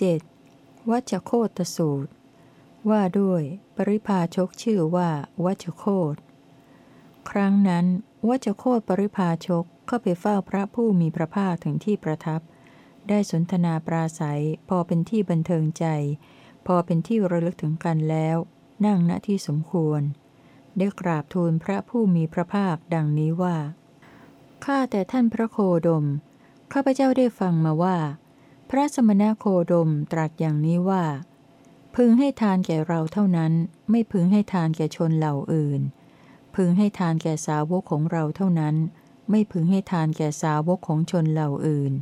7. วัชโคตสูตร ว่าด้วยปริพาชกชื่อว่าวัชโคต ครั้งนั้น วัชโคตปริพาชกเข้าไปเฝ้าพระผู้มีพระภาคถึงที่ประทับ ได้สนทนาปราศัยพอเป็นที่บันเทิงใจ พอเป็นที่ระลึกถึงกันแล้ว นั่งณที่สมควร ได้กราบทูลพระผู้มีพระภาคดังนี้ว่าข้าแต่ท่านพระโคดม ข้าพเจ้าได้ฟังมาว่า พระสมณโคดมตรัสอย่างนี้ว่า พึงให้ทานแก่เราเท่านั้น ไม่พึงให้ทานแก่ชนเหล่าอื่น พึงให้ทานแก่สาวกของเราเท่านั้น ไม่พึงให้ทานแก่สาวกของชนเหล่าอื่น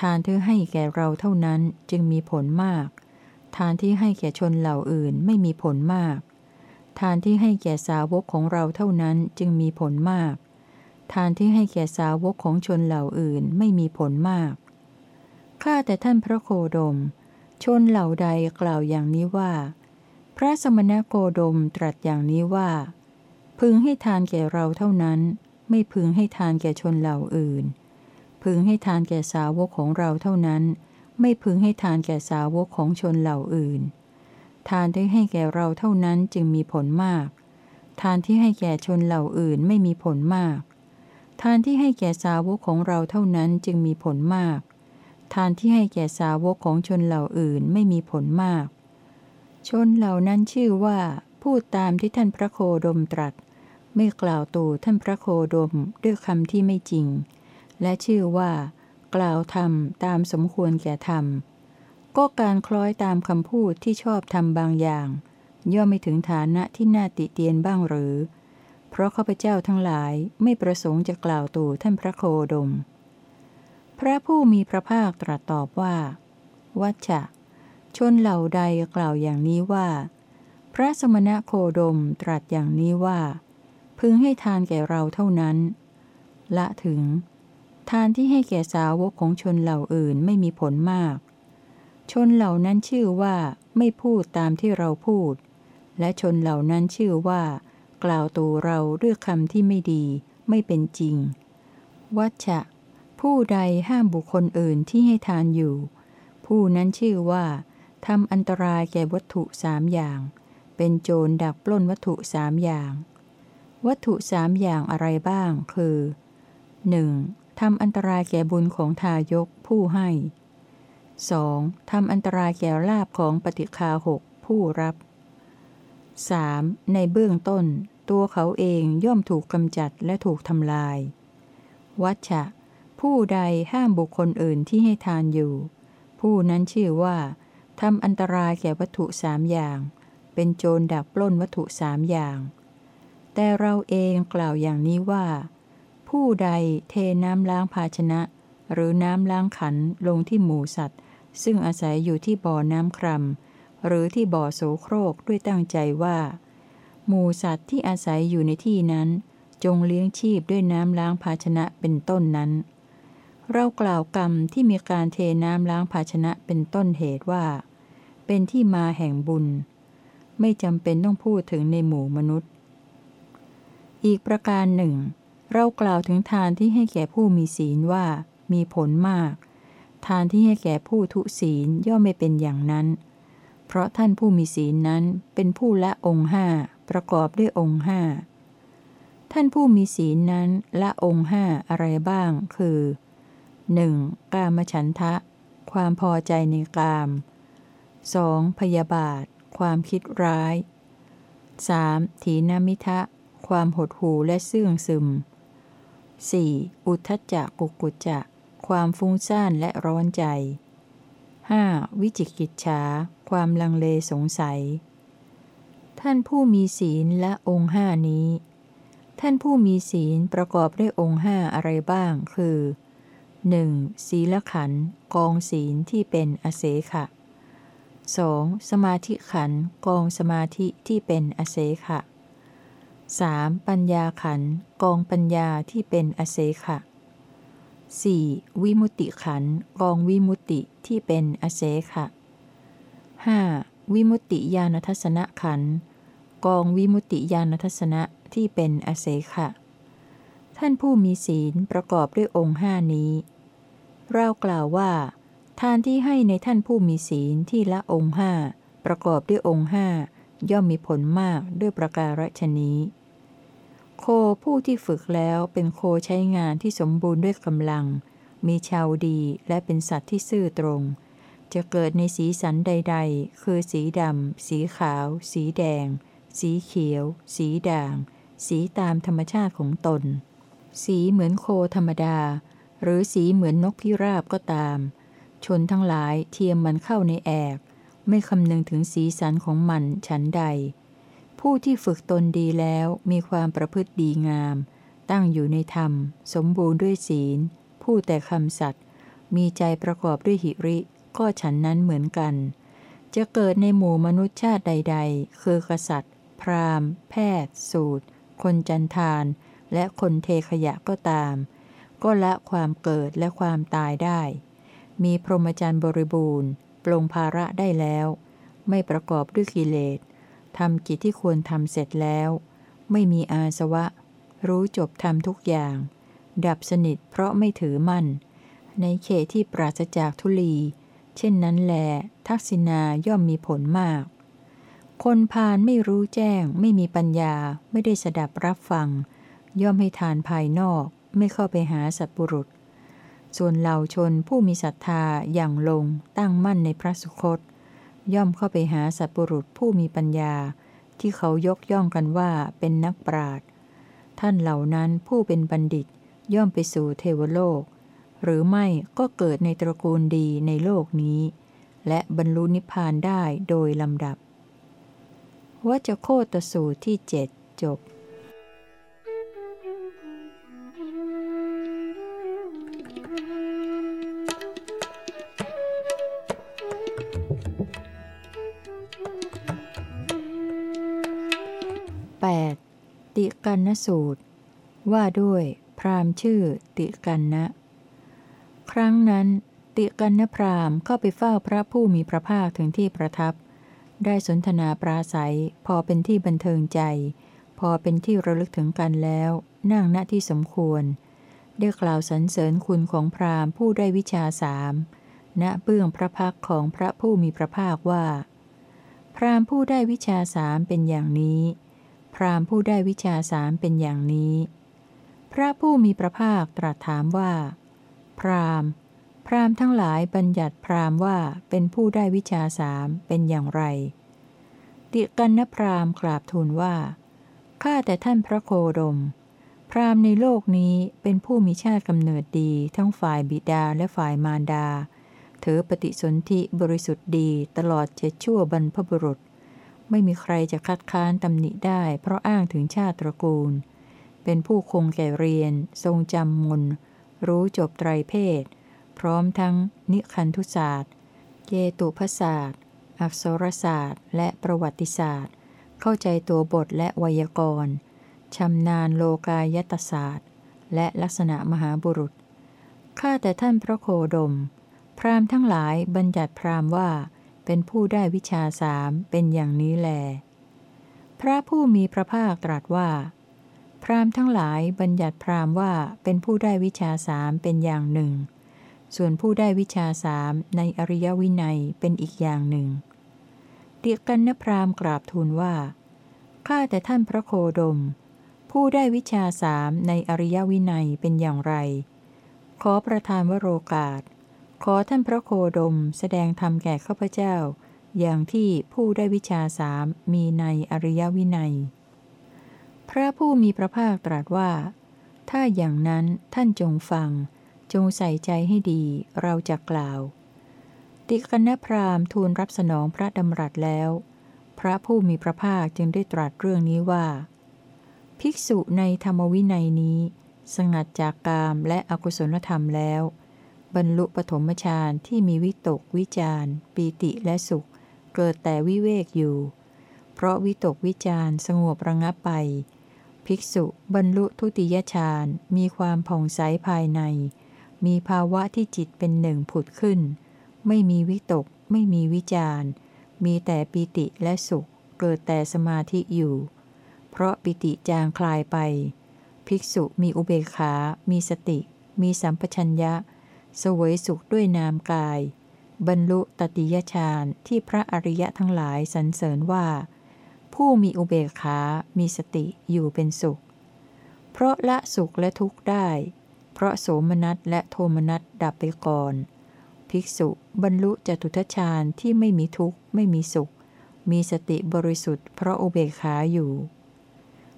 ทานที่ให้แก่เราเท่านั้นจึงมีผลมาก ทานที่ให้แก่ชนเหล่าอื่นไม่มีผลมาก ทานที่ให้แก่สาวกของเราเท่านั้นจึงมีผลมาก ทานที่ให้แก่สาวกของชนเหล่าอื่นไม่มีผลมาก ข้าแต่ท่านพระโคดม ชนเหล่าใดกล่าวอย่างนี้ว่า พระสมณโคดมตรัสอย่างนี้ว่า พึงให้ทานแก่เราเท่านั้น ไม่พึงให้ทานแก่ชนเหล่าอื่น พึงให้ทานแก่สาวกของเราเท่านั้น ไม่พึงให้ทานแก่สาวกของชนเหล่าอื่น ทานที่ให้แก่เราเท่านั้นจึงมีผลมาก ทานที่ให้แก่ชนเหล่าอื่นไม่มีผลมาก ทานที่ให้แก่สาวกของเราเท่านั้นจึงมีผลมาก ทานที่ให้แก่สาวกของชนเหล่าอื่นไม่มีผลมาก ชนเหล่านั้นชื่อว่า พูดตามที่ท่านพระโคดมตรัส ไม่กล่าวตู่ท่านพระโคดมด้วยคำที่ไม่จริง และชื่อว่า กล่าวธรรมตามสมควรแก่ธรรม ก็การคล้อยตามคำพูดที่ชอบทำบางอย่าง ย่อมไม่ถึงฐานะที่น่าติเตียนบ้างหรือ เพราะข้าพเจ้าทั้งหลายไม่ประสงค์จะกล่าวตู่ท่านพระโคดม พระผู้มีพระภาคตรัสตอบว่า วัชชะ ชนเหล่าใดกล่าวอย่างนี้ว่า พระสมณะโคดมตรัสอย่างนี้ว่า พึงให้ทานแก่เราเท่านั้น ละถึง ทานที่ให้แก่สาวกของชนเหล่าอื่นไม่มีผลมาก ชนเหล่านั้นชื่อว่าไม่พูดตามที่เราพูด และชนเหล่านั้นชื่อว่า กล่าวตูเราด้วยคำที่ไม่ดี ไม่เป็นจริง วัชชะ ผู้ใดห้ามบุคคลอื่นที่ให้ทานอยู่ ผู้นั้นชื่อว่าทำอันตรายแก่วัตถุสามอย่าง เป็นโจรดักปล้นวัตถุสามอย่าง วัตถุสามอย่างอะไรบ้าง คือ 1. ทำอันตรายแก่บุญของทายกผู้ให้ 2. ทำอันตรายแก่ลาบของปฏิคาหกผู้รับ 3. ในเบื้องต้น ตัวเขาเองย่อมถูกกำจัดและถูกทำลาย วัชชะ ผู้ใดห้ามบุคคลอื่นที่ให้ทานอยู่ ผู้นั้นชื่อว่าทำอันตรายแก่วัตถุสามอย่าง เป็นโจรดักปล้นวัตถุสามอย่าง แต่เราเองกล่าวอย่างนี้ว่า ผู้ใดเทน้ำล้างภาชนะ หรือน้ำล้างขันลงที่หมูสัตว์ ซึ่งอาศัยอยู่ที่บ่อน้ำครำหรือที่บ่อโสโครกด้วยตั้งใจว่า หมูสัตว์ที่อาศัยอยู่ในที่นั้น จงเลี้ยงชีพด้วยน้ำล้างภาชนะเป็นต้นนั้น เรากล่าวกรรมที่มีการเทน้ำล้างภาชนะเป็นต้นเหตุว่า เป็นที่มาแห่งบุญ ไม่จำเป็นต้องพูดถึงในหมู่มนุษย์ อีกประการหนึ่ง เรากล่าวถึงทานที่ให้แก่ผู้มีศีลว่ามีผลมาก ทานที่ให้แก่ผู้ทุศีลย่อมไม่เป็นอย่างนั้น เพราะท่านผู้มีศีลนั้นเป็นผู้ละองค์ห้าประกอบด้วยองค์ห้าท่านผู้มีศีลนั้นละองค์ห้าอะไรบ้าง คือ 1. กามฉันทะ ความพอใจในกาม 2. พยาบาท ความคิดร้าย 3. ถีนมิทะ ความหดหู่และเสื่องซึม 4. อุทธัจจะกุกุจจะ ความฟุ้งซ่านและร้อนใจ 5. วิจิกิจฉา ความลังเลสงสัย ท่านผู้มีศีลและองค์ห้านี้ ท่านผู้มีศีลประกอบด้วยองค์ห้าอะไรบ้าง คือ 1. ศีลขันกองศีลที่เป็นอเสขะ 2. สมาธิขันกองสมาธิที่เป็นอเสขะ 3. ปัญญาขันกองปัญญาที่เป็นอเสขะ 4. วิมุติขันกองวิมุติที่เป็นอเสขะ 5. วิมุติญาณทัศนขันกองวิมุตติญาณทัศนะที่เป็นอเสขะ ท่านผู้มีศีลประกอบด้วยองค์ห้านี้ เรากล่าวว่า ทานที่ให้ในท่านผู้มีศีลที่ละองค์ห้าประกอบด้วยองค์ห้าย่อมมีผลมากด้วยประการฉนี้ โคผู้ที่ฝึกแล้วเป็นโคใช้งานที่สมบูรณ์ด้วยกำลัง มีชาวดีและเป็นสัตว์ที่ซื่อตรง จะเกิดในสีสันใด ๆ คือสีดำ สีขาว สีแดง สีเขียว สีด่าง สีตามธรรมชาติของตน สีเหมือนโคธรรมดา หรือสีเหมือนนกพิราบก็ตาม ชนทั้งหลายเทียมมันเข้าในแอก ไม่คำนึงถึงสีสันของมันฉันใด ผู้ที่ฝึกตนดีแล้วมีความประพฤติดีงาม ตั้งอยู่ในธรรม สมบูรณ์ด้วยศีลพูดแต่คำสัตย์มีใจประกอบด้วยหิริ ก็ฉันนั้นเหมือนกัน จะเกิดในหมู่มนุษย์ชาติใด ๆ คือกษัตริย์ พราหมณ์ แพทย์ สูตร คนจันทาน และคนเทขยะก็ตาม ก็ละความเกิดและความตายได้ มีพรหมจรรย์บริบูรณ์ ปลงภาระได้แล้ว ไม่ประกอบด้วยกิเลสทำกิจที่ควรทำเสร็จแล้ว ไม่มีอาสวะ รู้จบทำทุกอย่าง ดับสนิทเพราะไม่ถือมั่น ในเขตที่ปราศจากทุลี เช่นนั้นแล ทักษิณาย่อมมีผลมากคนพาลไม่รู้แจ้ง ไม่มีปัญญาไม่ได้สดับรับฟัง ย่อมให้ทานภายนอกไม่เข้าไปหาสัตบุรุษ ส่วนเหล่าชนผู้มีศรัทธาอย่างลงตั้งมั่นในพระสุคต ย่อมเข้าไปหาสัตบุรุษผู้มีปัญญา ที่เขายกย่องกันว่าเป็นนักปราชญ์ท่านเหล่านั้นผู้เป็นบัณฑิตย่อมไปสู่เทวโลก หรือไม่ก็เกิดในตระกูลดีในโลกนี้ และบรรลุนิพพานได้โดยลำดับ วัจโคตสูตรที่เจ็ดจบ กันนสูตร ว่าด้วย พราหมณ์ชื่อ ติกันนะ ครั้งนั้น ติกันนพราหมณ์เข้าไปเฝ้าพระผู้มีพระภาคถึงที่ประทับ ได้สนทนาปราศัย พอเป็นที่บันเทิงใจ พอเป็นที่ระลึกถึงกันแล้ว นั่งณที่สมควร ได้กล่าวสรรเสริญคุณของพราหมณ์ผู้ได้วิชาสามณเบื้องพระพักของพระผู้มีพระภาคว่า พราหมณ์ผู้ได้วิชาสามเป็นอย่างนี้ พราหมณ์ผู้ได้วิชาสามเป็นอย่างนี้ พระผู้มีพระภาคตรัสถามว่า พราหมณ์ พราหมณ์ทั้งหลายบัญญัติพราหมณ์ว่าเป็นผู้ได้วิชาสามเป็นอย่างไร ติกันนพราหมณ์กราบทูลว่า ข้าแต่ท่านพระโคดม พราหมณ์ในโลกนี้เป็นผู้มีชาติกำเนิดดีทั้งฝ่ายบิดาและฝ่ายมารดาเถอปฏิสนธิบริสุทธิ์ดีตลอดเจ็ดชั่วบรรพบุรุษ ไม่มีใครจะคัดค้านตำหนิได้ เพราะอ้างถึงชาติตระกูล เป็นผู้คงแก่เรียน ทรงจำมนรู้จบไตรเพศ พร้อมทั้งนิคันธุศาสตร์เกตุพศาสตร์อักษรศาสตร์ และประวัติศาสตร์ เข้าใจตัวบทและไวยากรณ์ชำนาญโลกายตศาสตร์ และลักษณะมหาบุรุษ ข้าแต่ท่านพระโคดม พราหมณ์ทั้งหลายบัญญัติพราหมณ์ว่า เป็นผู้ได้วิชาสามเป็นอย่างนี้แล พระผู้มีพระภาคตรัสว่า พราหมทั้งหลายบัญญัติพราหมว่าเป็นผู้ได้วิชาสามเป็นอย่างหนึ่ง ส่วนผู้ได้วิชาสามในอริยวินัยเป็นอีกอย่างหนึ่งเตียกันนพราหมกราบทูลว่า ข้าแต่ท่านพระโคดม ผู้ได้วิชาสามในอริยวินัยเป็นอย่างไร ขอประทานวโรกาส ขอท่านพระโคดมแสดงธรรมแก่ข้าพเจ้า อย่างที่ผู้ได้วิชาสามมีในอริยวินัย พระผู้มีพระภาคตรัสว่า ถ้าอย่างนั้นท่านจงฟัง จงใส่ใจให้ดีเราจะกล่าว ติกันพรามทูลรับสนองพระดำรัสแล้ว พระผู้มีพระภาคจึงได้ตรัสเรื่องนี้ว่า ภิกษุในธรรมวินัยนี้ สงัดจากกามและอกุศลธรรมแล้ว บรรลุปฐมฌานที่มีวิตกวิจารปีติและสุข เกิดแต่วิเวกอยู่ เพราะวิตกวิจารสงบระงับไป ภิกษุบรรลุทุติยฌานมีความผ่องใสภายใน มีภาวะที่จิตเป็นหนึ่งผุดขึ้น ไม่มีวิตก ไม่มีวิจารมีแต่ปีติและสุข เกิดแต่สมาธิอยู่ เพราะปิติจางคลายไป ภิกษุมีอุเบกขา มีสติ มีสัมปชัญญะ สวยสุขด้วยนามกาย บรรลุตติยฌานที่พระอริยะทั้งหลายสรรเสริญว่า ผู้มีอุเบกขา มีสติอยู่เป็นสุข เพราะละสุขและทุกข์ได้ เพราะโสมนัสและโทมนัสดับไปก่อน ภิกษุบรรลุจตุทัชฌาญที่ไม่มีทุกข์ไม่มีสุข มีสติบริสุทธิ์เพราะอุเบกขาอยู่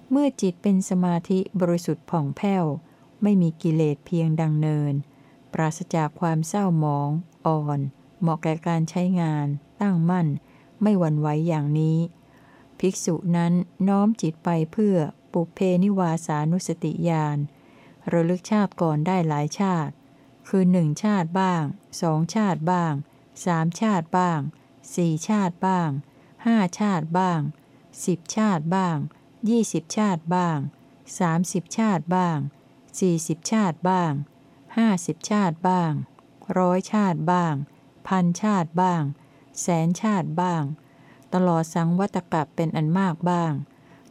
เมื่อจิตเป็นสมาธิบริสุทธิ์ผ่องแผ้วไม่มีกิเลสเพียงดังเนิน ปราศจากความเศร้าหมอง อ่อน เหมาะแก่การใช้งาน ตั้งมั่น ไม่หวั่นไหวอย่างนี้ ภิกษุนั้นน้อมจิตไปเพื่อปุเพนิวาสานุสติญาณระลึกชาติก่อนได้หลายชาติ คือหนึ่งชาติบ้างสองชาติบ้างสามชาติบ้างสี่ชาติบ้างห้าชาติบ้างสิบชาติบ้างยี่สิบชาติบ้างสามสิบชาติบ้างสี่สิบชาติบ้าง ห้าสิบชาติบ้าง ร้อยชาติบ้าง พันชาติบ้าง แสนชาติบ้าง ตลอดสังวัตกับเป็นอันมากบ้าง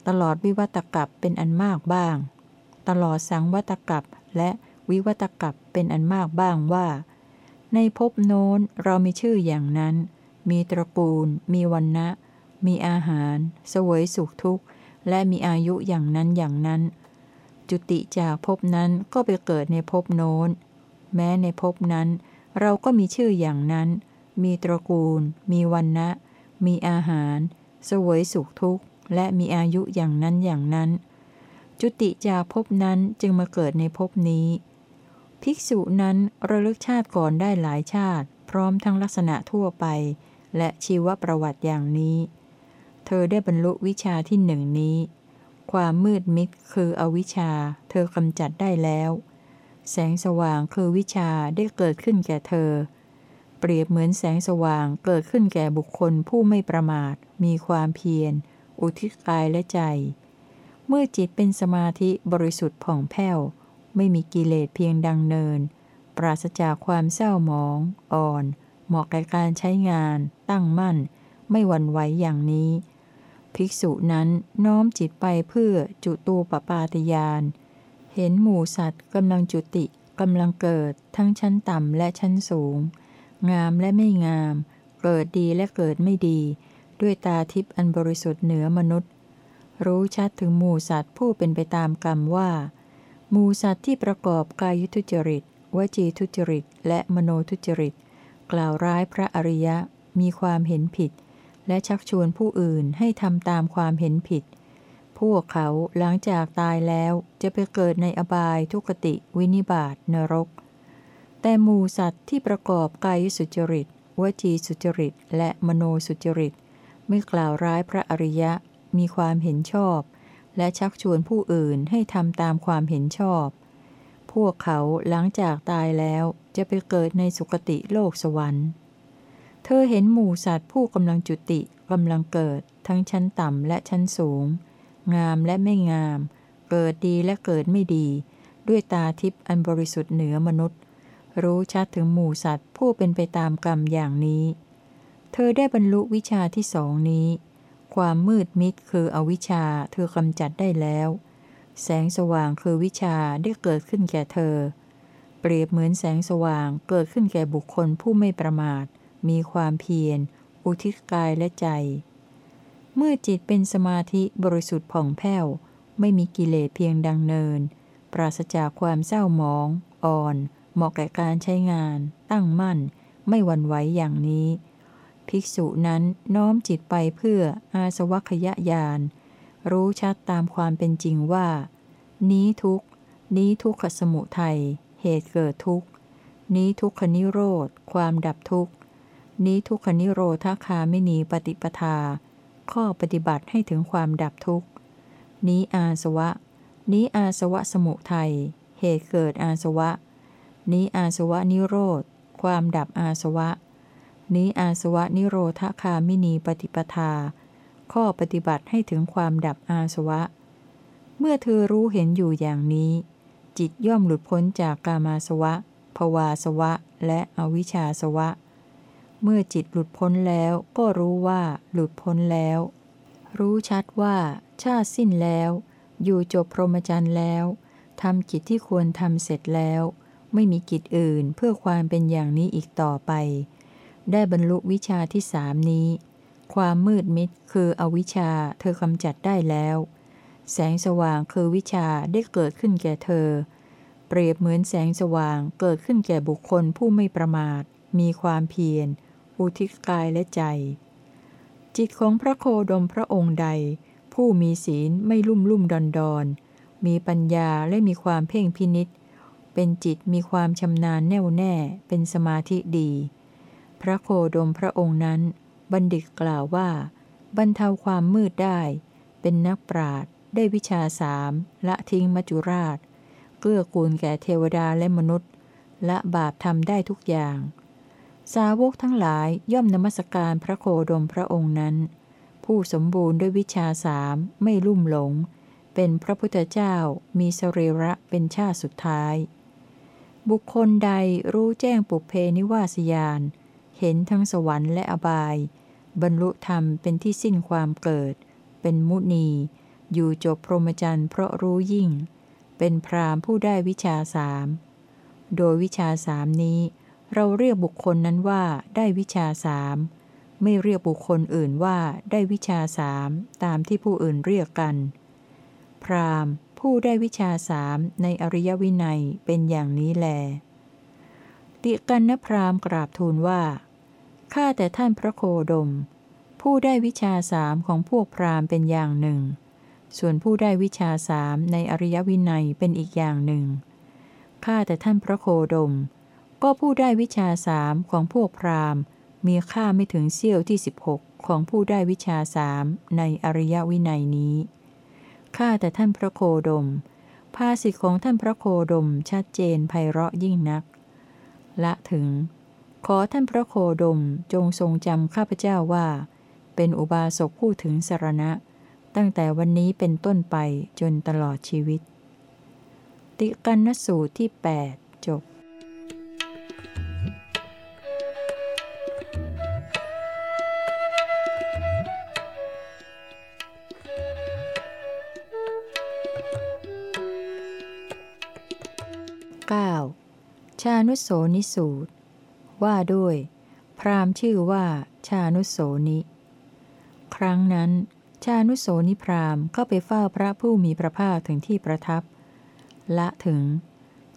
ตลอดวิวัตกับเป็นอันมากบ้าง ตลอดสังวัตกับและวิวัตกับเป็นอันมากบ้างว่า ในภพโน้นเรามีชื่ออย่างนั้น มีตระกูล มีวันนะมีอาหาร สวยสุขทุกข์ และมีอายุอย่างนั้นอย่างนั้น จุติจากภพนั้นก็ไปเกิดในภพโน้น แม้ในภพนั้น เราก็มีชื่ออย่างนั้น มีตระกูล มีวันนะมีอาหาร สวยสุขทุกข์ และมีอายุอย่างนั้นอย่างนั้น จุติจากภพนั้นจึงมาเกิดในภพนี้ ภิกษุนั้นระลึกชาติก่อนได้หลายชาติ พร้อมทั้งลักษณะทั่วไป และชีวประวัติอย่างนี้ เธอได้บรรลุวิชาที่หนึ่งนี้ ความมืดมิดคืออวิชชา เธอกำจัดได้แล้ว แสงสว่างคือวิชาได้เกิดขึ้นแก่เธอ เปรียบเหมือนแสงสว่างเกิดขึ้นแก่บุคคลผู้ไม่ประมาท มีความเพียร อุทิศกายและใจ เมื่อจิตเป็นสมาธิบริสุทธิ์ผ่องแผ้ว ไม่มีกิเลสเพียงดังเนิน ปราศจากความเศร้าหมอง อ่อน เหมาะแก่การใช้งาน ตั้งมั่น ไม่หวั่นไหวอย่างนี้ ภิกษุนั้นน้อมจิตไปเพื่อจุตูปปาตยาน เห็นหมู่สัตว์กำลังจุติกำลังเกิดทั้งชั้นต่ำและชั้นสูง งามและไม่งาม เกิดดีและเกิดไม่ดี ด้วยตาทิพย์อันบริสุทธิ์เหนือมนุษย์ รู้ชัดถึงหมู่สัตว์ผู้เป็นไปตามกรรมว่าหมู่สัตว์ที่ประกอบกายทุจริต วจีทุจริต และมโนทุจริต กล่าวร้ายพระอริยะมีความเห็นผิด และชักชวนผู้อื่นให้ทำตามความเห็นผิด พวกเขาหลังจากตายแล้วจะไปเกิดในอบายทุกติวินิบาตนรก แต่หมูสัตว์ที่ประกอบกายสุจริต วจีสุจริต และมโนสุจริต ไม่กล่าวร้ายพระอริยะ มีความเห็นชอบ และชักชวนผู้อื่นให้ทำตามความเห็นชอบ พวกเขาหลังจากตายแล้วจะไปเกิดในสุคติโลกสวรรค์ ธอเห็นหมูสัตว์ผู้กำลังจุติกำลังเกิด ทั้งชั้นต่ำและชั้นสูง งามและไม่งาม เกิดดีและเกิดไม่ดี ด้วยตาทิพย์อันบริสุทธิ์เหนือมนุษย์ รู้ชัดถึงหมู่สัตว์ผู้เป็นไปตามกรรมอย่างนี้ เธอได้บรรลุวิชาที่สองนี้ ความมืดมิดคืออวิชชาเธอกำจัดได้แล้ว แสงสว่างคือวิชาได้เกิดขึ้นแก่เธอ เปรียบเหมือนแสงสว่างเกิดขึ้นแก่บุคคลผู้ไม่ประมาท มีความเพียร อุทิศกายและใจ เมื่อจิตเป็นสมาธิบริสุทธิ์ผ่องแผ้ว ไม่มีกิเลสเพียงดังเนิน ปราศจากความเศร้าหมอง อ่อน เหมาะแก่การใช้งาน ตั้งมั่น ไม่หวั่นไหวอย่างนี้ ภิกษุนั้นน้อมจิตไปเพื่ออาสวัคยญาณรู้ชัดตามความเป็นจริงว่า นี้ทุกนี้ทุกขสมุทัย เหตุเกิดทุกนี้ทุกขนิโรธ ความดับทุกข์ นี้ทุกขนิโรธาคาไม่นีปฏิปทา ข้อปฏิบัติให้ถึงความดับทุกข์ นี้อาสวะ นี้อาสวะสมุทัย เหตุเกิดอาสวะ นี้อาสวะนิโรธ ความดับอาสวะ นี้อาสวะนิโรธคามินีปฏิปทา ข้อปฏิบัติให้ถึงความดับอาสวะ เมื่อเธอรู้เห็นอยู่อย่างนี้ จิตย่อมหลุดพ้นจากกามาสวะภวาสวะ และอวิชชาสวะ เมื่อจิตหลุดพ้นแล้วก็รู้ว่าหลุดพ้นแล้ว รู้ชัดว่า ชาติสิ้นแล้ว อยู่จบพรหมจรรย์แล้วทำกิจที่ควรทำเสร็จแล้ว ไม่มีกิจอื่นเพื่อความเป็นอย่างนี้อีกต่อไป ได้บรรลุวิชาที่สามนี้ ความมืดมิดคืออวิชชาเธอกำจัดได้แล้ว แสงสว่างคือวิชาได้เกิดขึ้นแก่เธอ เปรียบเหมือนแสงสว่างเกิดขึ้นแก่บุคคลผู้ไม่ประมาท มีความเพียร อุทิศกายและใจ จิตของพระโคดมพระองค์ใด ผู้มีศีลไม่ลุ่มลุ่มดอนดอนมีปัญญาและมีความเพ่งพินิษเป็นจิตมีความชำนาญแน่วแน่เป็นสมาธิดี พระโคดมพระองค์นั้น บัณฑิตกล่าวว่า บรรเทาความมืดได้ เป็นนักปราดได้วิชาสามละทิ้งมัจจุราช เกื้อกูลแก่เทวดาและมนุษย์ ละบาปทำได้ทุกอย่าง สาวกทั้งหลายย่อมนมัสการพระโคดมพระองค์นั้น ผู้สมบูรณ์ด้วยวิชาสามไม่ลุ่มหลง เป็นพระพุทธเจ้ามีสรีระเป็นชาติสุดท้าย บุคคลใดรู้แจ้งปุเพนิวาสยาน เห็นทั้งสวรรค์และอบาย บรรลุธรรมเป็นที่สิ้นความเกิด เป็นมุนี อยู่จบพรหมจรรย์เพราะรู้ยิ่ง เป็นพรามผู้ได้วิชาสามโดยวิชาสามนี้ เราเรียกบุคคลนั้นว่าได้วิชาสามไม่เรียกบุคคลอื่นว่าได้วิชาสามตามที่ผู้อื่นเรียกกัน พรามผู้ได้วิชาสามในอริยวินัยเป็นอย่างนี้แล ติกันนพรามกราบทูลว่า ข้าแต่ท่านพระโคดม ผู้ได้วิชาสามของพวกพรามเป็นอย่างหนึ่ง ส่วนผู้ได้วิชาสามในอริยวินัยเป็นอีกอย่างหนึ่ง ข้าแต่ท่านพระโคดม ก็ผู้ได้วิชาสามของพวกพราหมมีค่าไม่ถึงเสี้ยวที่ 16 ของผู้ได้วิชาสามในอริยวินัยนี้ ข้าแต่ท่านพระโคดม ภาษิตของท่านพระโคดมชัดเจนไพเราะยิ่งนัก ละถึง ขอท่านพระโคดมจงทรงจำข้าพเจ้าว่า เป็นอุบาสกผู้ถึงสารณะ ตั้งแต่วันนี้เป็นต้นไปจนตลอดชีวิต ติกันนสูตรที่ 8 จบ ชานุโสนิสูตร ว่าด้วย พราหมณ์ชื่อว่า ชานุโสนิ ครั้งนั้น ชานุโสนิพราหมณ์เข้าไปเฝ้าพระผู้มีพระภาคถึงที่ประทับ ละถึง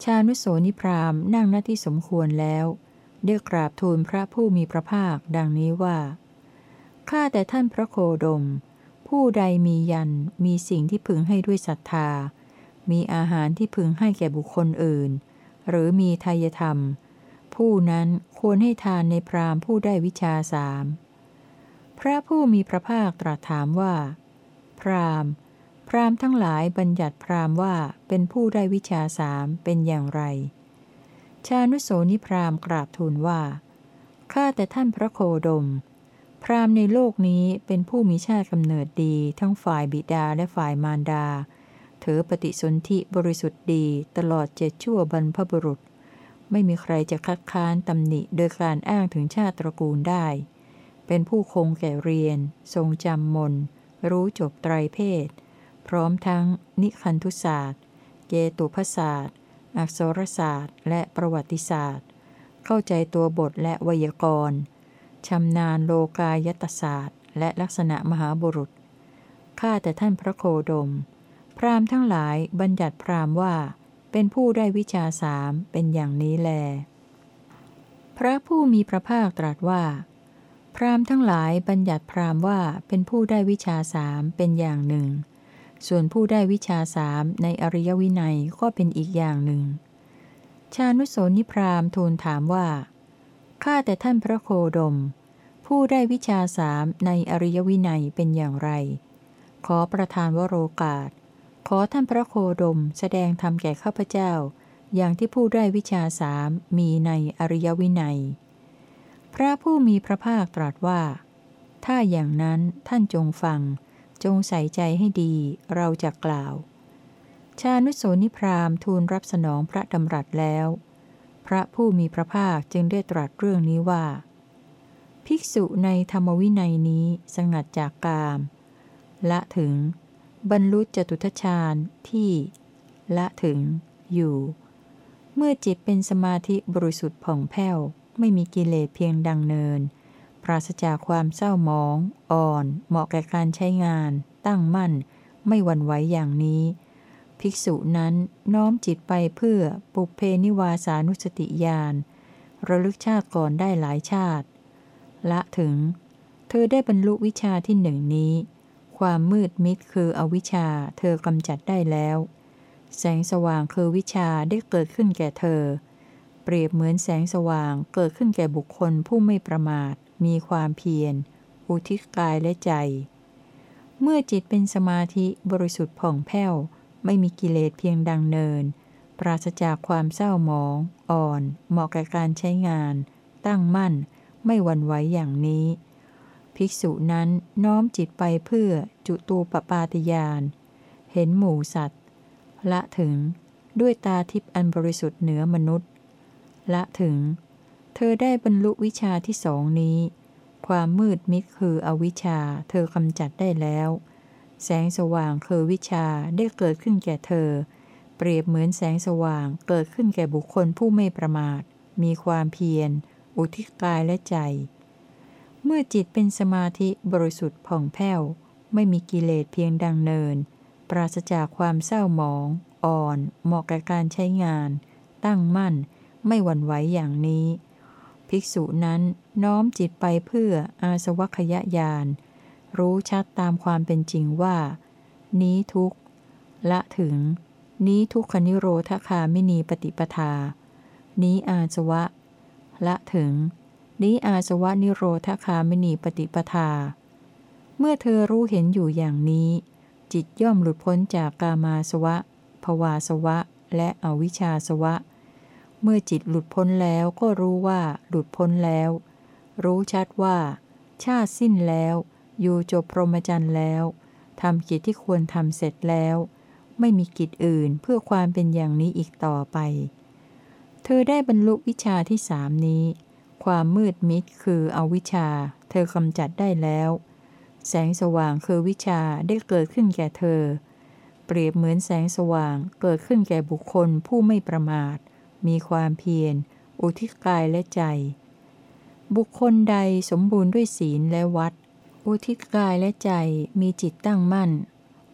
ชานุโสนิพราหมณ์นั่งหน้าที่สมควรแล้วได้กราบทูลพระผู้มีพระภาคดังนี้ว่า ข้าแต่ท่านพระโคดม ผู้ใดมียัน มีสิ่งที่พึงให้ด้วยศรัทธา มีอาหารที่พึงให้แก่บุคคลอื่น หรือมีทายธรรม ผู้นั้นควรให้ทานในพรามผู้ได้วิชาสามพระผู้มีพระภาคตรัสถามว่า พรามพรามทั้งหลายบัญญัติพรามว่าเป็นผู้ได้วิชาสามเป็นอย่างไร ชานุโสนิพรามกราบทูลว่าข้าแต่ท่านพระโคดม พรามในโลกนี้เป็นผู้มีชาติกำเนิดดีทั้งฝ่ายบิดาและฝ่ายมารดา ถือปฏิสนธิบริสุทธิ์ดีตลอดเจ็ดชั่วบรรพบุรุษ ไม่มีใครจะคัดค้านตำหนิโดยการอ้างถึงชาติตระกูลได้ เป็นผู้คงแก่เรียน ทรงจำมน รู้จบไตรเพศ พร้อมทั้งนิคันธุศาสตร์ เกตุพศาสตร์ อักษรศาสตร์ และประวัติศาสตร์ เข้าใจตัวบทและไวยากรณ์ชำนาญโลกายตศาสตร์ และลักษณะมหาบุรุษข้าแต่ท่านพระโคดม พราหมณ์ทั้งหลายบัญญัติพราหมณ์ว่า เป็นผู้ได้วิชาสามเป็นอย่างนี้แล พระผู้มีพระภาคตรัสว่า พราหมณ์ทั้งหลายบัญญัติพราหมณ์ว่าเป็นผู้ได้วิชาสามเป็นอย่างหนึ่ง ส่วนผู้ได้วิชาสามในอริยวินัยก็เป็นอีกอย่างหนึ่ง ชานุโสนิพราหมณ์ทูลถามว่าข้าแต่ท่านพระโคดม ผู้ได้วิชาสามในอริยวินัยเป็นอย่างไร ขอประทานวโรกาส ขอท่านพระโคดมแสดงธรรมแก่ข้าพเจ้า อย่างที่ผู้ได้วิชาสามมีในอริยวินัย พระผู้มีพระภาคตรัสว่า ถ้าอย่างนั้นท่านจงฟัง จงใส่ใจให้ดีเราจะกล่าว ชานุโสนิพราหม์ทูลรับสนองพระดำรัสแล้ว พระผู้มีพระภาคจึงได้ตรัสเรื่องนี้ว่า ภิกษุในธรรมวินัยนี้สงัดจากกาม ละถึง บรรลุจตุทชาญที่ ละถึง อยู่ เมื่อจิตเป็นสมาธิบริสุทธิ์ผ่องแผ้ว ไม่มีกิเลสเพียงดังเนิน ปราศจากความเศร้าหมอง อ่อน เหมาะแก่การใช้งาน ตั้งมั่น ไม่หวั่นไหวอย่างนี้ ภิกษุนั้นน้อมจิตไปเพื่อปุเพนิวาสานุสติญาณระลึกชาติก่อนได้หลายชาติ ละถึง เธอได้บรรลุวิชาที่หนึ่งนี้ ความมืดมิดคืออวิชชาเธอกำจัดได้แล้ว แสงสว่างคือวิชาได้เกิดขึ้นแก่เธอ เปรียบเหมือนแสงสว่างเกิดขึ้นแก่บุคคลผู้ไม่ประมาท มีความเพียร อุทิศกายและใจ เมื่อจิตเป็นสมาธิบริสุทธิ์ผ่องแผ้ว ไม่มีกิเลสเพียงดังเนิน ปราศจากความเศร้าหมอง อ่อน เหมาะแก่การใช้งาน ตั้งมั่น ไม่หวั่นไหวอย่างนี้ ภิกษุนั้นน้อมจิตไปเพื่อจุตูปปาติยาน เห็นหมู่สัตว์ ละถึงด้วยตาทิพย์อันบริสุทธิ์เหนือมนุษย์ ละถึง เธอได้บรรลุวิชาที่สองนี้ ความมืดมิดคืออวิชชาเธอกำจัดได้แล้ว แสงสว่างคือวิชาได้เกิดขึ้นแก่เธอ เปรียบเหมือนแสงสว่างเกิดขึ้นแก่บุคคลผู้ไม่ประมาท มีความเพียร อุทิศกายและใจ เมื่อจิตเป็นสมาธิบริสุทธิ์ผ่องแผ้ว ไม่มีกิเลสเพียงดังเนิน ปราศจากความเศร้าหมอง อ่อน เหมาะแก่การใช้งาน ตั้งมั่น ไม่หวั่นไหวอย่างนี้ ภิกษุนั้นน้อมจิตไปเพื่ออาสวัคยญาณรู้ชัดตามความเป็นจริงว่า นี้ทุกขละถึง นี้ทุกขนิโรธคาไมินีปฏิปทา นี้อาสวะ ละถึง นี้อาสวะนิโรธคามินีปฏิปทา เมื่อเธอรู้เห็นอยู่อย่างนี้ จิตย่อมหลุดพ้นจากกามาสวะภวาสวะ และอวิชชาสวะ เมื่อจิตหลุดพ้นแล้วก็รู้ว่าหลุดพ้นแล้ว รู้ชัดว่า ชาติสิ้นแล้ว อยู่จบพรหมจรรย์แล้วทำกิจที่ควรทำเสร็จแล้ว ไม่มีกิจอื่นเพื่อความเป็นอย่างนี้อีกต่อไป เธอได้บรรลุวิชาที่สามนี้ ความมืดมิดคืออวิชชา เธอกำจัดได้แล้ว แสงสว่างคือวิชาได้เกิดขึ้นแก่เธอ เปรียบเหมือนแสงสว่างเกิดขึ้นแก่บุคคลผู้ไม่ประมาท มีความเพียร อุทิศกายและใจ บุคคลใดสมบูรณ์ด้วยศีลและวัด อุทิศกายและใจมีจิตตั้งมั่น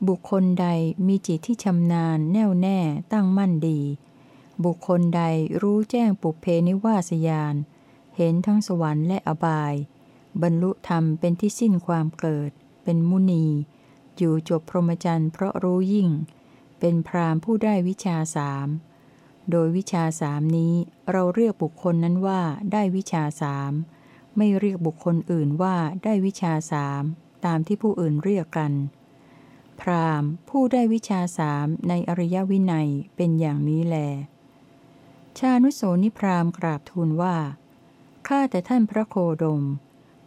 บุคคลใดมีจิตที่ชำนาญแน่วแน่ตั้งมั่นดี บุคคลใดรู้แจ้งปุเพนิวาสยาน เห็นทั้งสวรรค์และอบาย บรรลุธรรมเป็นที่สิ้นความเกิด เป็นมุนี อยู่จบพรหมจรรย์เพราะรู้ยิ่ง เป็นพรามผู้ได้วิชาสามโดยวิชาสามนี้เราเรียกบุคคลนั้นว่าได้วิชาสามไม่เรียกบุคคลอื่นว่าได้วิชาสามตามที่ผู้อื่นเรียกกัน พรามผู้ได้วิชาสามในอริยวินัยเป็นอย่างนี้แล ชานุโสนิพรามกราบทูลว่า ข้าแต่ท่านพระโคดม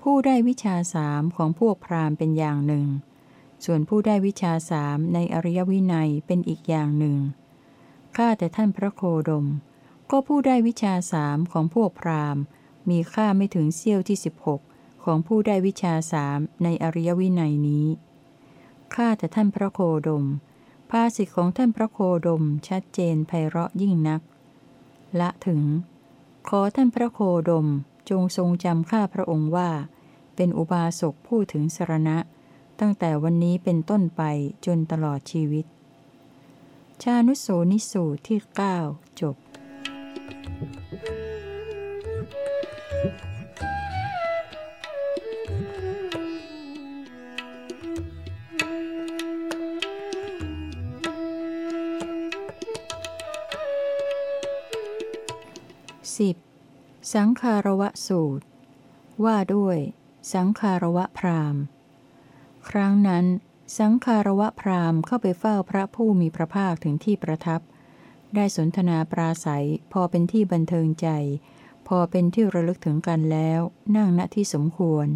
ผู้ได้วิชาสามของพวกพราหมณ์เป็นอย่างหนึ่ง ส่วนผู้ได้วิชาสามในอริยวินัยเป็นอีกอย่างหนึ่ง ข้าแต่ท่านพระโคดม ก็ผู้ได้วิชาสามของพวกพราหมณ์ มีค่าไม่ถึงเสี้ยวที่ 16 ของผู้ได้วิชาสามในอริยวินัยนี้ ข้าแต่ท่านพระโคดม ภาษิตของท่านพระโคดมชัดเจนไพเราะยิ่งนัก ละถึงขอท่านพระโคดม จงทรงจำข้าพระองค์ว่า เป็นอุบาสกผู้ถึงสรณะ ตั้งแต่วันนี้เป็นต้นไปจนตลอดชีวิต ชานุโสนิสูตรที่ 9 จบ 10. สังคารวะสูตร ว่าด้วย สังคารวะพราหมณ์ ครั้งนั้น สังคารวะพราหมณ์เข้าไปเฝ้าพระผู้มีพระภาคถึงที่ประทับ ได้สนทนาปราศัยพอเป็นที่บันเทิงใจ พอเป็นที่ระลึกถึงกันแล้ว นั่งณที่สมควร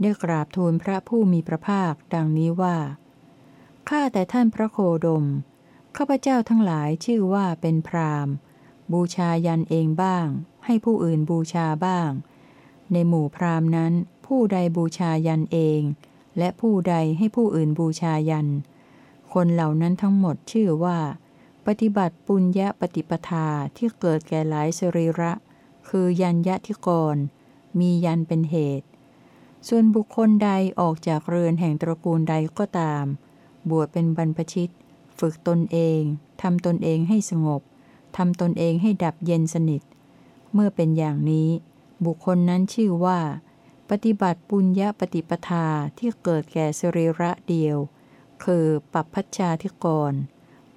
ได้กราบทูลพระผู้มีพระภาคดังนี้ว่า ข้าแต่ท่านพระโคดม ข้าพเจ้าทั้งหลายชื่อว่าเป็นพราหมณ์ บูชายันเองบ้าง ให้ผู้อื่นบูชาบ้าง ในหมู่พราหมณ์นั้น ผู้ใดบูชายันเอง และผู้ใดให้ผู้อื่นบูชายัน คนเหล่านั้นทั้งหมดชื่อว่า ปฏิบัติปุญญปฏิปทาที่เกิดแก่หลายสรีระ คือยัญยะทิกร มียันเป็นเหตุ ส่วนบุคคลใดออกจากเรือนแห่งตระกูลใดก็ตาม บวชเป็นบรรพชิต ฝึกตนเองทำตนเองให้สงบ ทำตนเองให้ดับเย็นสนิท เมื่อเป็นอย่างนี้ บุคคลนั้นชื่อว่า ปฏิบัติปุญญปฏิปทาที่เกิดแก่สรีระเดียว คือปัปพัชชาธิกร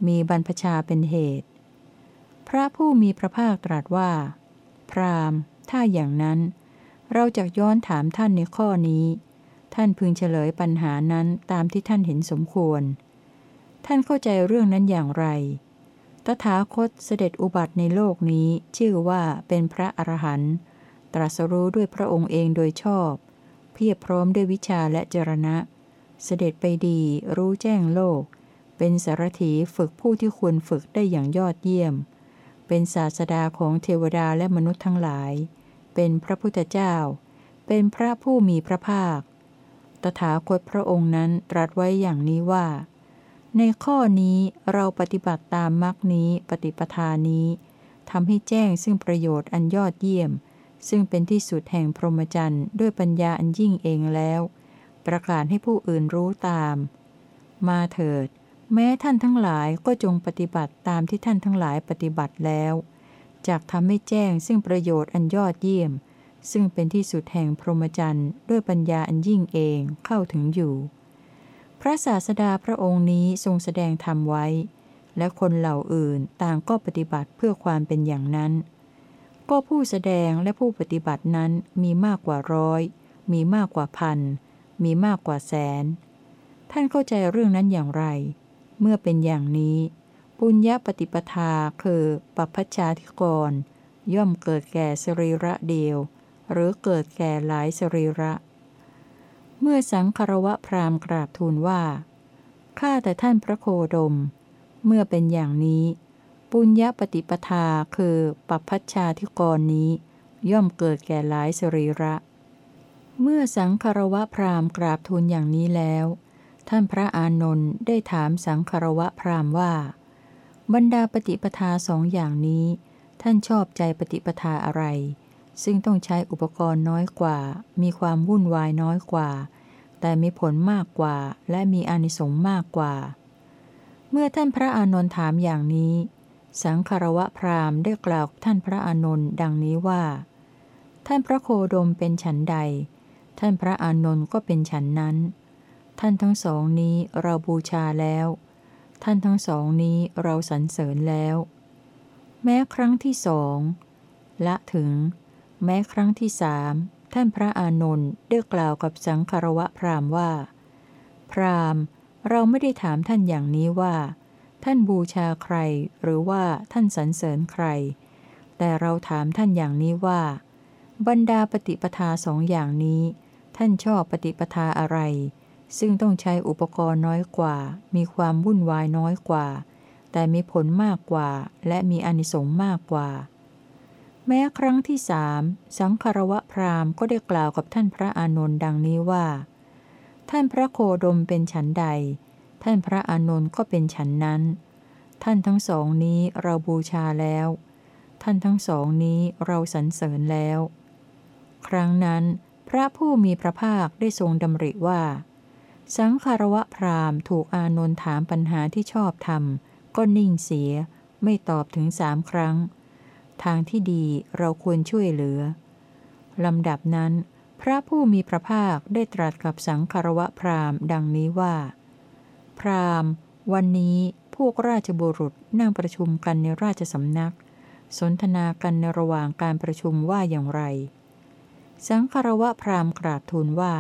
มีบรรพชาเป็นเหตุ พระผู้มีพระภาคตรัสว่า พรามถ้าอย่างนั้น เราจะย้อนถามท่านในข้อนี้ ท่านพึงเฉลยปัญหานั้นตามที่ท่านเห็นสมควร ท่านเข้าใจเรื่องนั้นอย่างไร ตถาคตเสด็จอุบัติในโลกนี้ชื่อว่าเป็นพระอรหันต์ตรัสรู้ด้วยพระองค์เองโดยชอบ เพียบพร้อมด้วยวิชาและจรณะ เสด็จไปดีรู้แจ้งโลก เป็นสารถีฝึกผู้ที่ควรฝึกได้อย่างยอดเยี่ยม เป็นศาสดาของเทวดาและมนุษย์ทั้งหลาย เป็นพระพุทธเจ้า เป็นพระผู้มีพระภาค ตถาคตพระองค์นั้นตรัสไว้อย่างนี้ว่า ในข้อนี้เราปฏิบัติตามมรรคนี้ปฏิปทานี้ทำให้แจ้งซึ่งประโยชน์อันยอดเยี่ยม ซึ่งเป็นที่สุดแห่งพรหมจรรย์ด้วยปัญญาอันยิ่งเองแล้ว ประกาศให้ผู้อื่นรู้ตาม มาเถิด แม้ท่านทั้งหลายก็จงปฏิบัติตามที่ท่านทั้งหลายปฏิบัติแล้วจากทำให้แจ้งซึ่งประโยชน์อันยอดเยี่ยม ซึ่งเป็นที่สุดแห่งพรหมจรรย์ด้วยปัญญาอันยิ่งเองเข้าถึงอยู่ พระศาสดาพระองค์นี้ทรงแสดงธรรมไว้ และคนเหล่าอื่นต่างก็ปฏิบัติเพื่อความเป็นอย่างนั้น ก็ผู้แสดงและผู้ปฏิบัตินั้นมีมากกว่าร้อย มีมากกว่าพัน มีมากกว่าแสน ท่านเข้าใจเรื่องนั้นอย่างไร เมื่อเป็นอย่างนี้ ปุญญปฏิปทาคือปัพพชาธิกร ย่อมเกิดแก่สรีระเดียว หรือเกิดแก่หลายสรีระ เมื่อสังคารวะพราหมณ์กราบทูลว่า ข้าแต่ท่านพระโคดม เมื่อเป็นอย่างนี้ ปุญญปฏิปทาคือปัพพชาธิกรนี้ ย่อมเกิดแก่หลายสรีระ เมื่อสังคารวะพราหมณ์กราบทูลอย่างนี้แล้ว ท่านพระอานนท์ได้ถามสังคารวะพราหมณ์ว่า บรรดาปฏิปทาสองอย่างนี้ ท่านชอบใจปฏิปทาอะไรซึ่งต้องใช้อุปกรณ์น้อยกว่า มีความวุ่นวายน้อยกว่า แต่มีผลมากกว่าและมีอานิสงส์มากกว่า เมื่อท่านพระอานนท์ถามอย่างนี้ สังคารวะพราหมณ์ได้กล่าวท่านพระอานนท์ดังนี้ว่า ท่านพระโคดมเป็นฉันใด ท่านพระอานนท์ก็เป็นฉันนั้น ท่านทั้งสองนี้เราบูชาแล้ว ท่านทั้งสองนี้เราสรรเสริญแล้ว แม้ครั้งที่สองละถึง แม้ครั้งที่สาม ท่านพระอานนท์ได้กล่าวกับสังคารวะพราหมณ์ว่า พราหมณ์ เราไม่ได้ถามท่านอย่างนี้ว่า ท่านบูชาใครหรือว่าท่านสรรเสริญใคร แต่เราถามท่านอย่างนี้ว่า บรรดาปฏิปทาสองอย่างนี้ ท่านชอบปฏิปทาอะไร ซึ่งต้องใช้อุปกรณ์น้อยกว่า มีความวุ่นวายน้อยกว่า แต่มีผลมากกว่า และมีอนิสงส์มากกว่า แม้ครั้งที่สามสังคารวะพราหมณ์ก็ได้กล่าวกับท่านพระอานนท์ดังนี้ว่า ท่านพระโคดมเป็นฉันใด ท่านพระอานนท์ก็เป็นฉันนั้น ท่านทั้งสองนี้เราบูชาแล้ว ท่านทั้งสองนี้เราสรรเสริญแล้ว ครั้งนั้นพระผู้มีพระภาคได้ทรงดำริว่า สังคารวะพราหมณ์ถูกอานนท์ถามปัญหาที่ชอบธรรมก็นิ่งเสียไม่ตอบถึงสามครั้ง ทางที่ดีเราควรช่วยเหลือ ลำดับนั้น พระผู้มีพระภาคได้ตรัสกับสังคารวะพราหมณ์ ดังนี้ว่า พราหมณ์ วันนี้พวกราชบุรุษนั่งประชุมกันในราชสำนัก สนทนากันในระหว่างการประชุมว่าอย่างไร สังคารวะพราหมณ์กราบทูลว่า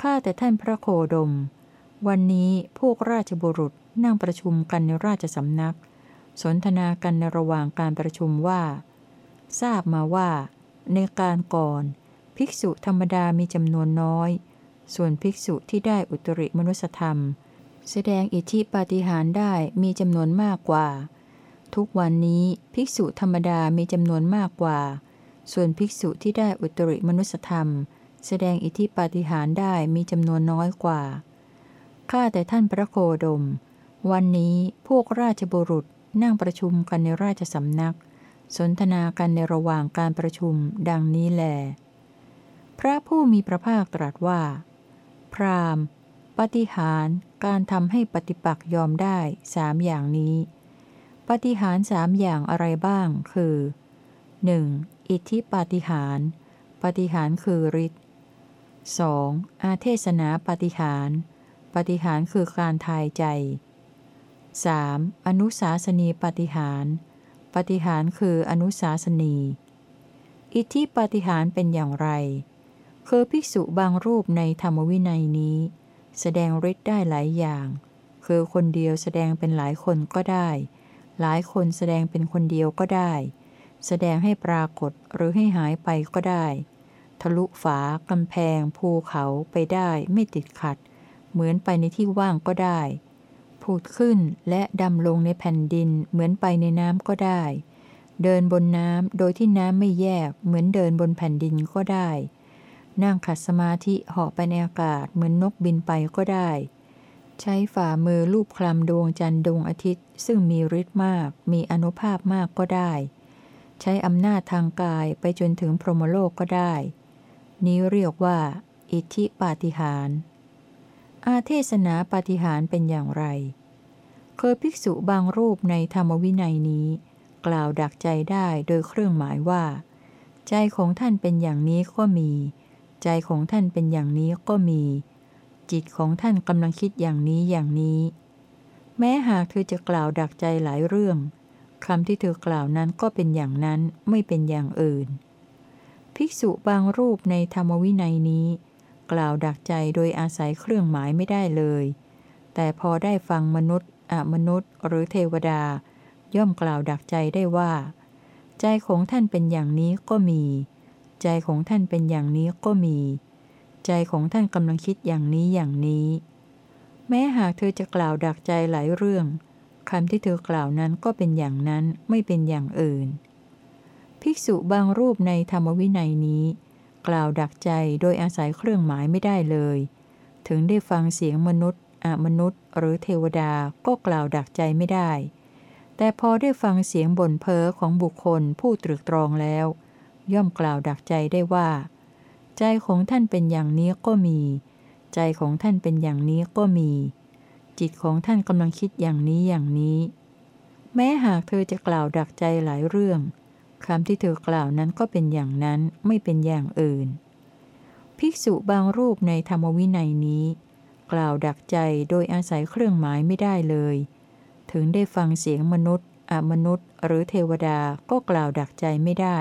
ข้าแต่ท่านพระโคดม วันนี้พวกราชบุรุษนั่งประชุมกันในราชสำนัก สนทนากันในระหว่างการประชุมว่า ทราบมาว่า ในการก่อน ภิกษุธรรมดามีจำนวนน้อย ส่วนภิกษุที่ได้อุตริมนุสธรรม แสดงอิทธิปาฏิหาริย์ได้มีจำนวนมากกว่า ทุกวันนี้ภิกษุธรรมดามีจำนวนมากกว่า ส่วนภิกษุที่ได้อุตริมนุสธรรม แสดงอิทธิปาฏิหาริย์ได้มีจำนวนน้อยกว่าข้าแต่ท่านพระโคดม วันนี้พวกราชบุรุษ นั่งประชุมกันในราชสำนัก สนทนากันในระหว่างการประชุมดังนี้แล พระผู้มีพระภาคตรัสว่า พรามปฏิหารการทำให้ปฏิปักษ์ยอมได้สามอย่างนี้ ปฏิหารสามอย่างอะไรบ้าง คือ 1. อิทธิปฏิหารปฏิหารคือฤทธิ์ 2. อาเทศนาปฏิหารปฏิหารคือการทายใจ 3. อนุสาสนีปฏิหาร ปฏิหารคืออนุสาสนี อิทธิปฏิหารเป็นอย่างไร คือภิกษุบางรูปในธรรมวินัยนี้ แสดงฤทธิ์ได้หลายอย่าง คือคนเดียวแสดงเป็นหลายคนก็ได้ หลายคนแสดงเป็นคนเดียวก็ได้ แสดงให้ปรากฏหรือให้หายไปก็ได้ ทะลุฝากำแพง ภูเขาไปได้ไม่ติดขัด เหมือนไปในที่ว่างก็ได้ ผุดขึ้นและดำลงในแผ่นดินเหมือนไปในน้ำก็ได้ เดินบนน้ำโดยที่น้ำไม่แยกเหมือนเดินบนแผ่นดินก็ได้ นั่งขัดสมาธิเหาะไปในอากาศเหมือนนกบินไปก็ได้ ใช้ฝ่ามือลูบคลำดวงจันทร์ดวงอาทิตย์ ซึ่งมีฤทธิ์มากมีอนุภาพมากก็ได้ ใช้อำนาจทางกายไปจนถึงพรหมโลกก็ได้ นี้เรียกว่า อิทธิปาฏิหาริย์ อาเทศนาปฏิหารเป็นอย่างไร เคยภิกษุบางรูปในธรรมวินัยนี้ กล่าวดักใจได้โดยเครื่องหมายว่า ใจของท่านเป็นอย่างนี้ก็มี ใจของท่านเป็นอย่างนี้ก็มี จิตของท่านกำลังคิดอย่างนี้อย่างนี้ แม้หากเธอจะกล่าวดักใจหลายเรื่องคำที่เธอกล่าวนั้นก็เป็นอย่างนั้นไม่เป็นอย่างอื่น ภิกษุบางรูปในธรรมวินัยนี้ กล่าวดักใจโดยอาศัยเครื่องหมายไม่ได้เลย แต่พอได้ฟังมนุษย์อมนุษย์ หรือเทวดา ย่อมกล่าวดักใจได้ว่า ใจของท่านเป็นอย่างนี้ก็มี ใจของท่านเป็นอย่างนี้ก็มี ใจของท่านกำลังคิดอย่างนี้อย่างนี้ แม้หากเธอจะกล่าวดักใจหลายเรื่องคำที่เธอกล่าวนั้นก็เป็นอย่างนั้นไม่เป็นอย่างอื่น ภิกษุบางรูปในธรรมวินัยนี้ กล่าวดักใจโดยอาศัยเครื่องหมายไม่ได้เลย ถึงได้ฟังเสียงมนุษย์อมนุษย์ หรือเทวดาก็กล่าวดักใจไม่ได้ แต่พอได้ฟังเสียงบ่นเพ้อของบุคคลผู้ตรึกตรองแล้ว ย่อมกล่าวดักใจได้ว่า ใจของท่านเป็นอย่างนี้ก็มี ใจของท่านเป็นอย่างนี้ก็มี จิตของท่านกำลังคิดอย่างนี้อย่างนี้ แม้หากเธอจะกล่าวดักใจหลายเรื่อง คำที่เธอกล่าวนั้นก็เป็นอย่างนั้นไม่เป็นอย่างอื่น ภิกษุบางรูปในธรรมวินัยนี้ กล่าวดักใจโดยอาศัยเครื่องหมายไม่ได้เลย ถึงได้ฟังเสียงมนุษย์อมนุษย์หรือเทวดาก็กล่าวดักใจไม่ได้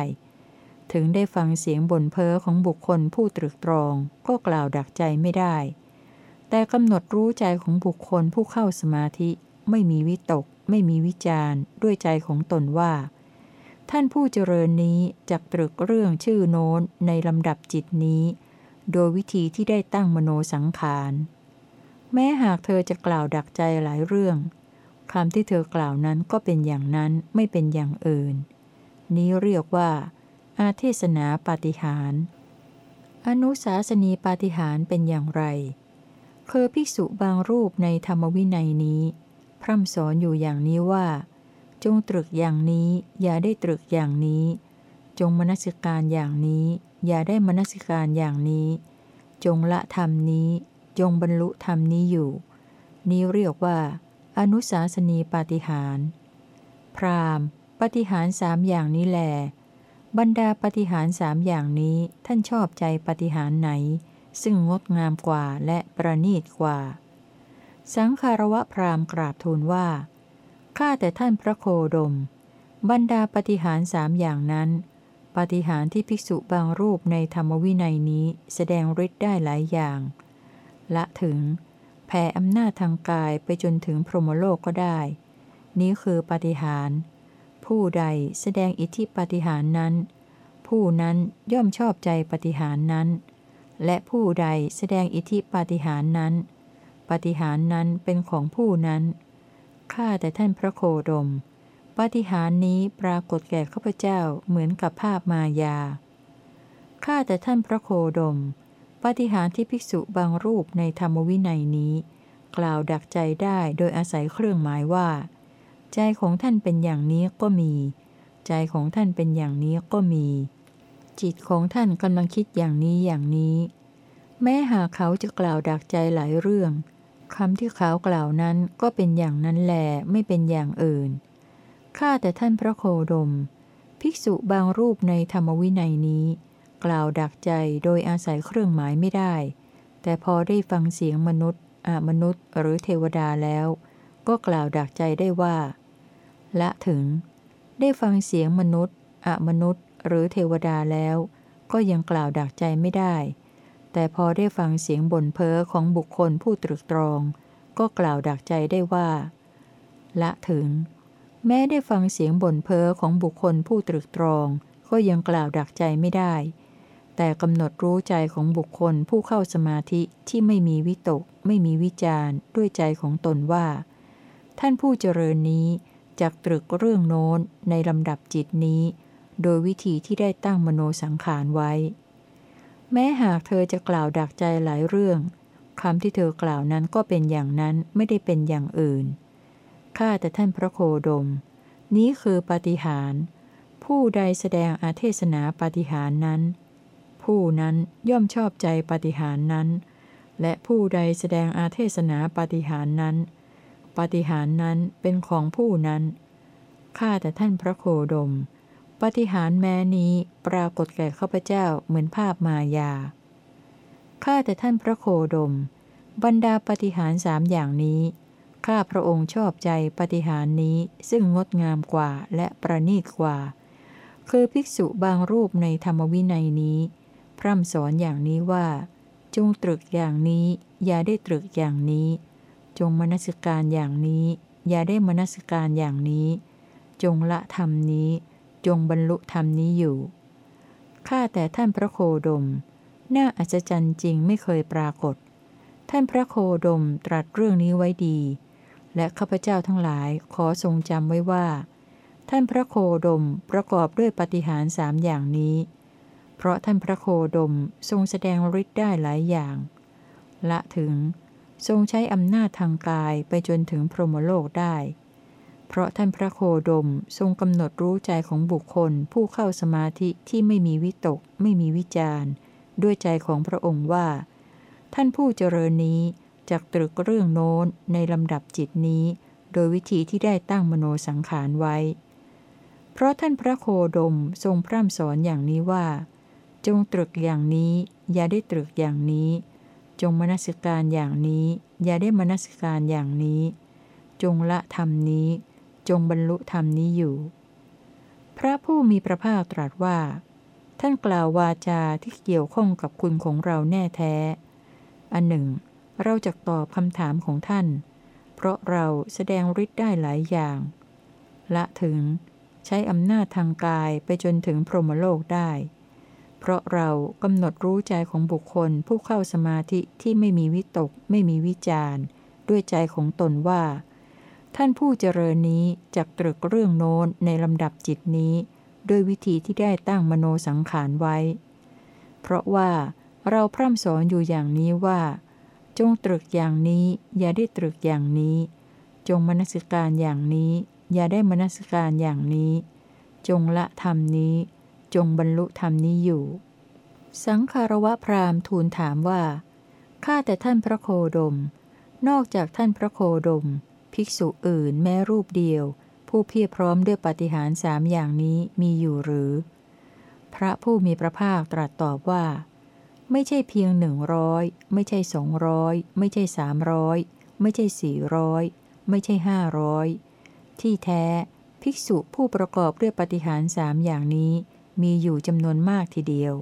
ถึงได้ฟังเสียงบ่นเพ้อของบุคคลผู้ตรึกตรองก็กล่าวดักใจไม่ได้ แต่กำหนดรู้ใจของบุคคลผู้เข้าสมาธิ ไม่มีวิตก ไม่มีวิจารด้วยใจของตนว่า ท่านผู้เจริญนี้จักตรึกเรื่องชื่อโน้นในลำดับจิตนี้ โดยวิธีที่ได้ตั้งมโนสังขาร แม้หากเธอจะกล่าวดักใจหลายเรื่องคำที่เธอกล่าวนั้นก็เป็นอย่างนั้นไม่เป็นอย่างอื่น นี้เรียกว่า อาเทศนาปาฏิหารอนุสาสนีปาฏิหารเป็นอย่างไร เคือภิกษุบางรูปในธรรมวินัยนี้ พร่ำสอนอยู่อย่างนี้ว่า จงตรึกอย่างนี้ อย่าได้ตรึกอย่างนี้ จงมนสิการอย่างนี้ อย่าได้มนสิการอย่างนี้ จงละธรรมนี้ จงบรรลุธรรมนี้อยู่ นี้เรียกว่า อนุสาสนีปาฏิหาร พรามปฏิหารสามอย่างนี้แล บรรดาปฏิหารสามอย่างนี้ท่านชอบใจปฏิหารไหน ซึ่งงดงามกว่าและประณีตกว่า สังคารวะพรามกราบทูลว่า ข้าแต่ท่านพระโคดม บรรดาปฏิหารสามอย่างนั้น ปฏิหารที่ภิกษุบางรูปในธรรมวินัยนี้แสดงฤทธิ์ได้หลายอย่าง ละถึง แผ่อำนาจทางกายไปจนถึงพรหมโลกก็ได้ นี้คือปฏิหาร ผู้ใดแสดงอิทธิปฏิหารนั้น ผู้นั้นย่อมชอบใจปฏิหารนั้น และผู้ใดแสดงอิทธิปฏิหารนั้น ปฏิหารนั้นเป็นของผู้นั้น ข้าแต่ท่านพระโคดม ปฏิหารนี้ปรากฏแก่ข้าพเจ้าเหมือนกับภาพมายา ข้าแต่ท่านพระโคดม ปฏิหารที่ภิกษุบางรูปในธรรมวินัยนี้ กล่าวดักใจได้โดยอาศัยเครื่องหมายว่า ใจของท่านเป็นอย่างนี้ก็มี ใจของท่านเป็นอย่างนี้ก็มี จิตของท่านกำลังคิดอย่างนี้อย่างนี้ แม้หากเขาจะกล่าวดักใจหลายเรื่อง คำที่เขากล่าวนั้นก็เป็นอย่างนั้นแหลไม่เป็นอย่างอื่น ข้าแต่ท่านพระโคดม ภิกษุบางรูปในธรรมวินัยนี้ กล่าวดักใจโดยอาศัยเครื่องหมายไม่ได้ แต่พอได้ฟังเสียงมนุษย์อมนุษย์หรือเทวดาแล้ว ก็กล่าวดักใจได้ว่า ละถึง ได้ฟังเสียงมนุษย์อมนุษย์หรือเทวดาแล้ว ก็ยังกล่าวดักใจไม่ได้ แต่พอได้ฟังเสียงบ่นเพ้อของบุคคลผู้ตรึกตรอง ก็กล่าวดักใจได้ว่า ละถึง แม้ได้ฟังเสียงบ่นเพ้อของบุคคลผู้ตรึกตรอง ก็ยังกล่าวดักใจไม่ได้ แต่กำหนดรู้ใจของบุคคลผู้เข้าสมาธิที่ไม่มีวิตก ไม่มีวิจารด้วยใจของตนว่า ท่านผู้เจริญนี้จักตรึกเรื่องโน้นในลำดับจิตนี้ โดยวิธีที่ได้ตั้งมโนสังขารไว้ แม้หากเธอจะกล่าวดักใจหลายเรื่องคำที่เธอกล่าวนั้นก็เป็นอย่างนั้นไม่ได้เป็นอย่างอื่น ข้าแต่ท่านพระโคดม นี้คือปาฏิหารผู้ใดแสดงอาเทศนาปาฏิหารนั้น ผู้นั้นย่อมชอบใจปาฏิหารนั้น และผู้ใดแสดงอาเทศนาปาฏิหารนั้นปาฏิหารนั้นเป็นของผู้นั้น ข้าแต่ท่านพระโคดม ปฏิหารแม้นี้ปรากฏแก่ข้าพเจ้าเหมือนภาพมายา ข้าแต่ท่านพระโคดม บรรดาปฏิหารสามอย่างนี้ ข้าพระองค์ชอบใจปฏิหารนี้ซึ่งงดงามกว่าและประณีตกว่า คือภิกษุบางรูปในธรรมวินัยนี้ พร่ำสอนอย่างนี้ว่า จงตรึกอย่างนี้ อย่าได้ตรึกอย่างนี้ จงมนสการอย่างนี้ อย่าได้มนสการอย่างนี้ จงละธรรมนี้ จงบรรลุธรรมนี้อยู่ ข้าแต่ท่านพระโคดม น่าอัศจรรย์จริงไม่เคยปรากฏ ท่านพระโคดมตรัสเรื่องนี้ไว้ดี และข้าพเจ้าทั้งหลายขอทรงจำไว้ว่า ท่านพระโคดมประกอบด้วยปฏิหารสามอย่างนี้ เพราะท่านพระโคดมทรงแสดงฤทธิ์ได้หลายอย่าง ละถึงทรงใช้อำนาจทางกายไปจนถึงพรหมโลกได้ เพราะท่านพระโคดมทรงกำหนดรู้ใจของบุคคล ผู้เข้าสมาธิที่ไม่มีวิตก ไม่มีวิจารด้วยใจของพระองค์ว่า ท่านผู้เจริญนี้จักตรึกเรื่องโน้นในลำดับจิตนี้ โดยวิธีที่ได้ตั้งมโนสังขารไว้ เพราะท่านพระโคดมทรงพร่ำสอนอย่างนี้ว่า จงตรึกอย่างนี้ อย่าได้ตรึกอย่างนี้ จงมนสิการอย่างนี้ อย่าได้มนสิการอย่างนี้ จงละธรรมนี้ จงบรรลุธรรมนี้อยู่ พระผู้มีพระภาคตรัสว่า ท่านกล่าววาจาที่เกี่ยวข้องกับคุณของเราแน่แท้ อันหนึ่ง เราจะตอบคำถามของท่าน เพราะเราแสดงฤทธิ์ได้หลายอย่าง ละถึงใช้อำนาจทางกายไปจนถึงพรหมโลกได้ เพราะเรากำหนดรู้ใจของบุคคลผู้เข้าสมาธิที่ไม่มีวิตก ไม่มีวิจารด้วยใจของตนว่า ท่านผู้เจริญนี้จักตรึกเรื่องโน้นในลำดับจิตนี้ด้วยวิธีที่ได้ตั้งมโนสังขารไว้ เพราะว่าเราพร่ำสอนอยู่อย่างนี้ว่า จงตรึกอย่างนี้อย่าได้ตรึกอย่างนี้ จงมนสิการอย่างนี้ อย่าได้มนสิการอย่างนี้ จงละธรรมนี้ จงบรรลุธรรมนี้อยู่ สังคารวะพราหมณ์ทูลถามว่าข้าแต่ท่านพระโคดม นอกจากท่านพระโคดม ภิกษุอื่นแม้รูปเดียว ผู้เพียรพร้อมด้วยปฏิหารสามอย่างนี้มีอยู่หรือ พระผู้มีพระภาคตรัสตอบว่า ไม่ใช่เพียงหนึ่งร้อยไม่ใช่สองร้อยไม่ใช่สามร้อยไม่ใช่สี่ร้อยไม่ใช่ห้าร้อยที่แท้ภิกษุผู้ประกอบด้วยปฏิหารสามอย่างนี้มีอยู่จำนวนมากทีเดียว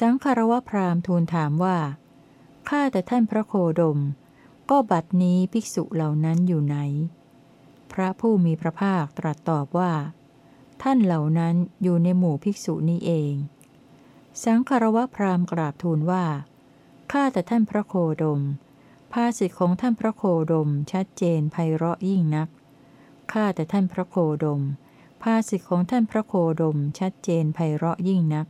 สังคารวะพราหมณ์ทูลถามว่า ข้าแต่ท่านพระโคดม ก็บัดนี้ภิกษุเหล่านั้นอยู่ไหน พระผู้มีพระภาคตรัสตอบว่า ท่านเหล่านั้นอยู่ในหมู่ภิกษุนี้เอง สังคารวะพราหมณ์กราบทูลว่า ข้าแต่ท่านพระโคดม ภาสิทธิของท่านพระโคดมชัดเจนไพเราะยิ่งนัก ข้าแต่ท่านพระโคดม ภาสิทธิของท่านพระโคดมชัดเจนไพเราะยิ่งนัก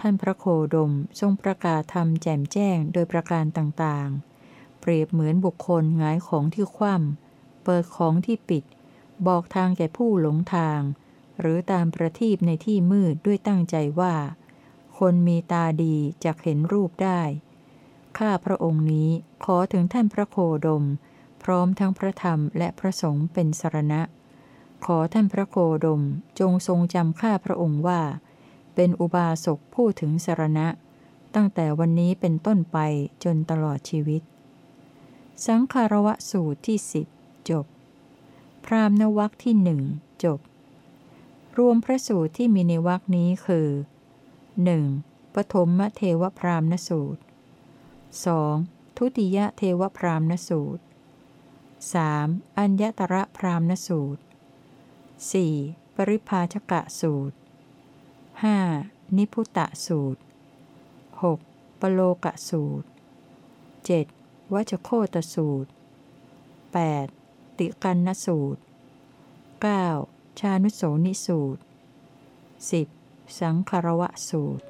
ท่านพระโคดมทรงประกาศธรรมแจ่มแจ้งโดยประการต่างๆ เปรียบเหมือนบุคคลหงายของที่คว่ำเปิดของที่ปิด บอกทางแก่ผู้หลงทาง หรือตามประทีปในที่มืดด้วยตั้งใจว่า คนมีตาดีจะเห็นรูปได้ ข้าพระองค์นี้ขอถึงท่านพระโคดม พร้อมทั้งพระธรรมและพระสงฆ์เป็นสรณะ ขอท่านพระโคดมจงทรงจำข้าพระองค์ว่า เป็นอุบาสกผู้ถึงสรณะ ตั้งแต่วันนี้เป็นต้นไปจนตลอดชีวิต สังคารวะสูตรที่สิบจบ พรามนวักที่หนึ่งจบ รวมพระสูตรที่มีในวักนี้คือ 1. ปฐมมเทวพรามณสูตร 2. ทุติยเทวพรามณสูตร 3. อัญญตระพรามณสูตร 4. ปริภาชกะสูตร 5. นิพุตะสูตร 6. ปโลกะสูตร 7. วัชโคตสูตร 8. ติกันนสูตร 9. ชานุโสนิสูตร 10. สังคารวะสูตร